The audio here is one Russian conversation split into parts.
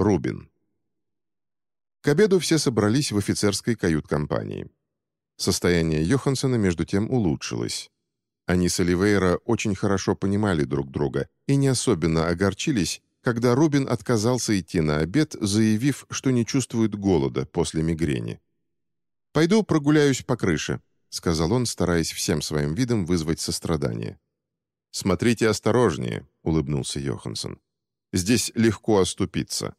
Рубин. К обеду все собрались в офицерской кают-компании. Состояние Йоханссона между тем улучшилось. Они с Оливейра очень хорошо понимали друг друга и не особенно огорчились, когда Рубин отказался идти на обед, заявив, что не чувствует голода после мигрени. «Пойду прогуляюсь по крыше», — сказал он, стараясь всем своим видом вызвать сострадание. «Смотрите осторожнее», — улыбнулся Йоханссон. «Здесь легко оступиться».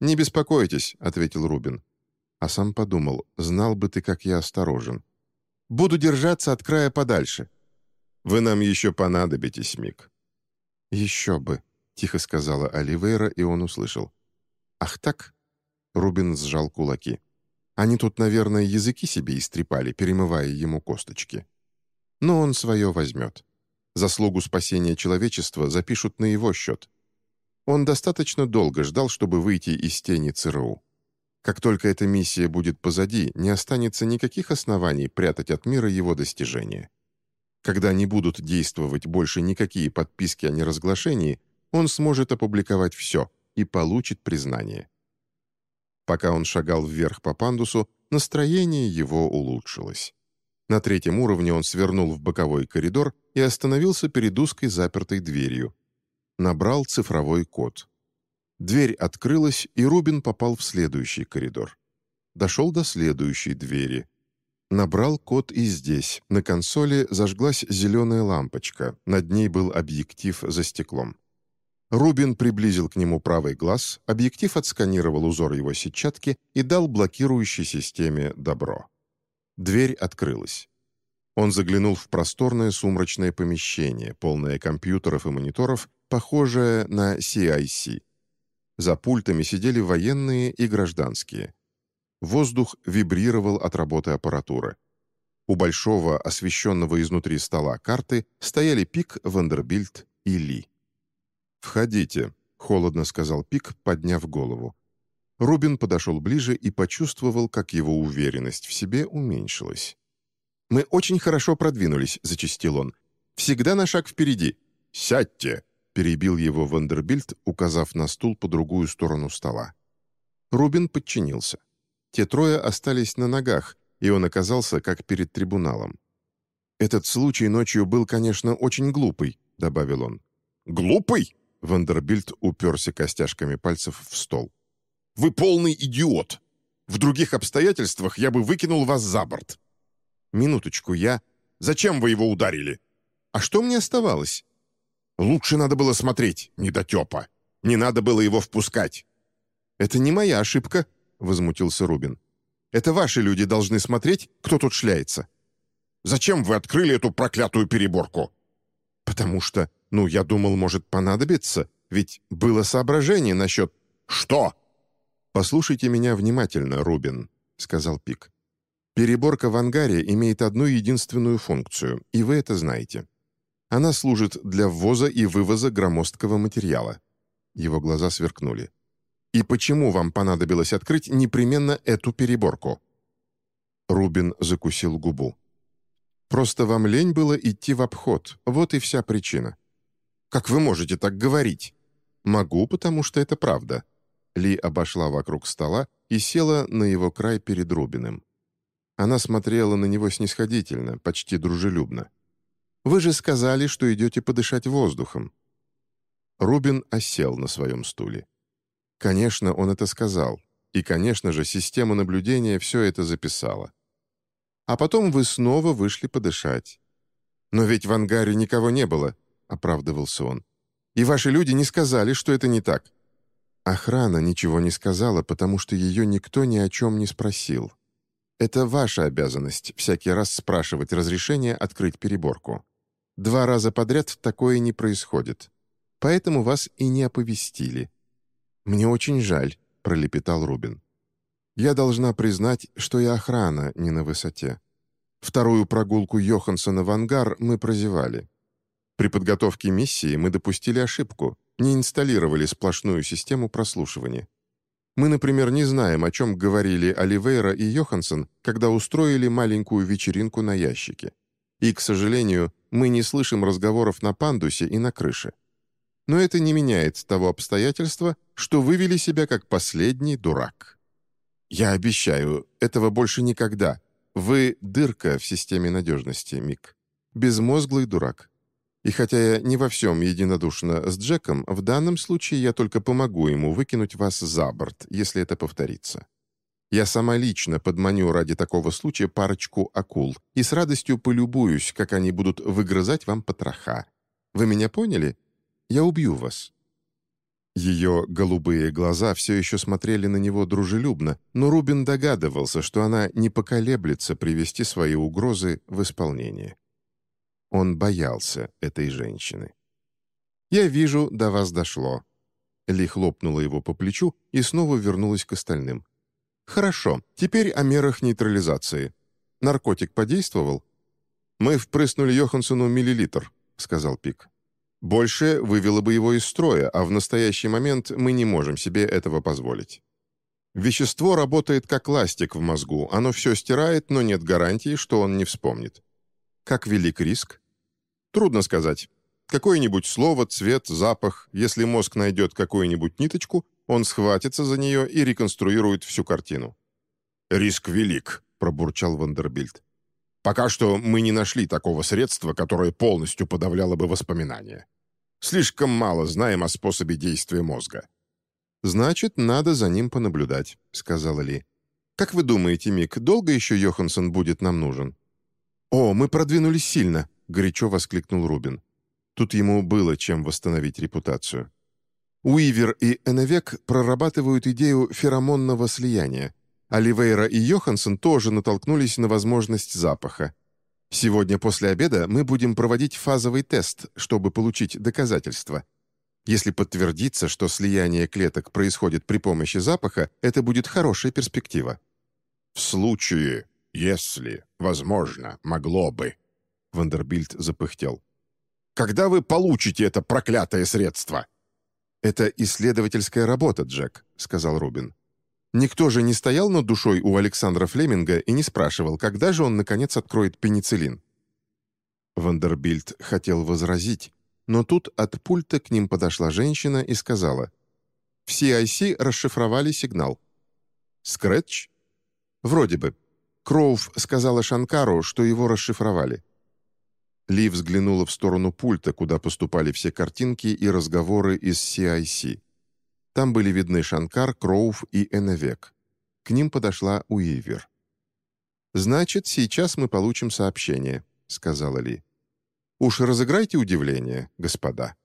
«Не беспокойтесь», — ответил Рубин. А сам подумал, знал бы ты, как я осторожен. «Буду держаться от края подальше». «Вы нам еще понадобитесь, Мик». «Еще бы», — тихо сказала Оливейра, и он услышал. «Ах так?» — Рубин сжал кулаки. «Они тут, наверное, языки себе истрепали, перемывая ему косточки. Но он свое возьмет. Заслугу спасения человечества запишут на его счет. Он достаточно долго ждал, чтобы выйти из тени ЦРУ. Как только эта миссия будет позади, не останется никаких оснований прятать от мира его достижения. Когда не будут действовать больше никакие подписки о неразглашении, он сможет опубликовать все и получит признание. Пока он шагал вверх по пандусу, настроение его улучшилось. На третьем уровне он свернул в боковой коридор и остановился перед узкой запертой дверью. Набрал цифровой код. Дверь открылась, и Рубин попал в следующий коридор. Дошел до следующей двери. Набрал код и здесь. На консоли зажглась зеленая лампочка. Над ней был объектив за стеклом. Рубин приблизил к нему правый глаз, объектив отсканировал узор его сетчатки и дал блокирующей системе «добро». Дверь открылась. Он заглянул в просторное сумрачное помещение, полное компьютеров и мониторов, похожее на CIC. За пультами сидели военные и гражданские. Воздух вибрировал от работы аппаратуры. У большого, освещенного изнутри стола карты стояли Пик, Вандербильд и Ли. «Входите», — холодно сказал Пик, подняв голову. Рубин подошел ближе и почувствовал, как его уверенность в себе уменьшилась. «Мы очень хорошо продвинулись», — зачастил он. «Всегда на шаг впереди». «Сядьте», — перебил его Вандербильд, указав на стул по другую сторону стола. Рубин подчинился. Те трое остались на ногах, и он оказался как перед трибуналом. «Этот случай ночью был, конечно, очень глупый», — добавил он. «Глупый?» — Вандербильд уперся костяшками пальцев в стол. Вы полный идиот. В других обстоятельствах я бы выкинул вас за борт». «Минуточку, я...» «Зачем вы его ударили?» «А что мне оставалось?» «Лучше надо было смотреть, недотепа. Не надо было его впускать». «Это не моя ошибка», — возмутился Рубин. «Это ваши люди должны смотреть, кто тут шляется». «Зачем вы открыли эту проклятую переборку?» «Потому что, ну, я думал, может понадобиться, ведь было соображение насчет...» «Что?» «Послушайте меня внимательно, Рубин», — сказал Пик. «Переборка в ангаре имеет одну единственную функцию, и вы это знаете. Она служит для ввоза и вывоза громоздкого материала». Его глаза сверкнули. «И почему вам понадобилось открыть непременно эту переборку?» Рубин закусил губу. «Просто вам лень было идти в обход, вот и вся причина». «Как вы можете так говорить?» «Могу, потому что это правда», ли обошла вокруг стола и села на его край перед Рубиным. Она смотрела на него снисходительно, почти дружелюбно. «Вы же сказали, что идете подышать воздухом». Рубин осел на своем стуле. Конечно, он это сказал. И, конечно же, система наблюдения все это записала. А потом вы снова вышли подышать. «Но ведь в ангаре никого не было», — оправдывался он. «И ваши люди не сказали, что это не так». Охрана ничего не сказала, потому что ее никто ни о чем не спросил. Это ваша обязанность всякий раз спрашивать разрешение открыть переборку. Два раза подряд такое не происходит. Поэтому вас и не оповестили. «Мне очень жаль», — пролепетал Рубин. «Я должна признать, что и охрана не на высоте. Вторую прогулку Йоханссона в ангар мы прозевали. При подготовке миссии мы допустили ошибку, не инсталлировали сплошную систему прослушивания. Мы, например, не знаем, о чем говорили Оливейра и Йоханссон, когда устроили маленькую вечеринку на ящике. И, к сожалению, мы не слышим разговоров на пандусе и на крыше. Но это не меняет того обстоятельства, что вывели себя как последний дурак. Я обещаю, этого больше никогда. Вы дырка в системе надежности, Мик. Безмозглый дурак. И хотя я не во всем единодушна с Джеком, в данном случае я только помогу ему выкинуть вас за борт, если это повторится. Я сама лично подманю ради такого случая парочку акул и с радостью полюбуюсь, как они будут выгрызать вам потроха. Вы меня поняли? Я убью вас». Ее голубые глаза все еще смотрели на него дружелюбно, но Рубин догадывался, что она не поколеблется привести свои угрозы в исполнение. Он боялся этой женщины. «Я вижу, до вас дошло». Ли хлопнула его по плечу и снова вернулась к остальным. «Хорошо, теперь о мерах нейтрализации. Наркотик подействовал?» «Мы впрыснули Йоханссону миллилитр», — сказал Пик. «Больше вывело бы его из строя, а в настоящий момент мы не можем себе этого позволить. Вещество работает как ластик в мозгу, оно все стирает, но нет гарантии, что он не вспомнит. Как велик риск? Трудно сказать. Какое-нибудь слово, цвет, запах, если мозг найдет какую-нибудь ниточку, он схватится за нее и реконструирует всю картину. «Риск велик», — пробурчал Вандербильд. «Пока что мы не нашли такого средства, которое полностью подавляло бы воспоминания. Слишком мало знаем о способе действия мозга». «Значит, надо за ним понаблюдать», — сказала Ли. «Как вы думаете, Мик, долго еще Йоханссон будет нам нужен?» «О, мы продвинулись сильно», — горячо воскликнул Рубин. Тут ему было чем восстановить репутацию. Уивер и Эннвек прорабатывают идею феромонного слияния. Оливейра и Йоханссон тоже натолкнулись на возможность запаха. Сегодня после обеда мы будем проводить фазовый тест, чтобы получить доказательства. Если подтвердится, что слияние клеток происходит при помощи запаха, это будет хорошая перспектива. «В случае, если, возможно, могло бы», — Вандербильд запыхтел. «Когда вы получите это проклятое средство?» «Это исследовательская работа, Джек», — сказал Рубин. «Никто же не стоял над душой у Александра Флеминга и не спрашивал, когда же он, наконец, откроет пенициллин». Вандербильд хотел возразить, но тут от пульта к ним подошла женщина и сказала, «В CIC расшифровали сигнал». «Скретч?» «Вроде бы. Кроув сказала Шанкару, что его расшифровали. Ли взглянула в сторону пульта, куда поступали все картинки и разговоры из CIC. Там были видны Шанкар, Кроув и Эневек. К ним подошла Уивер. «Значит, сейчас мы получим сообщение», — сказала Ли. «Уж разыграйте удивление, господа».